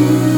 moi-même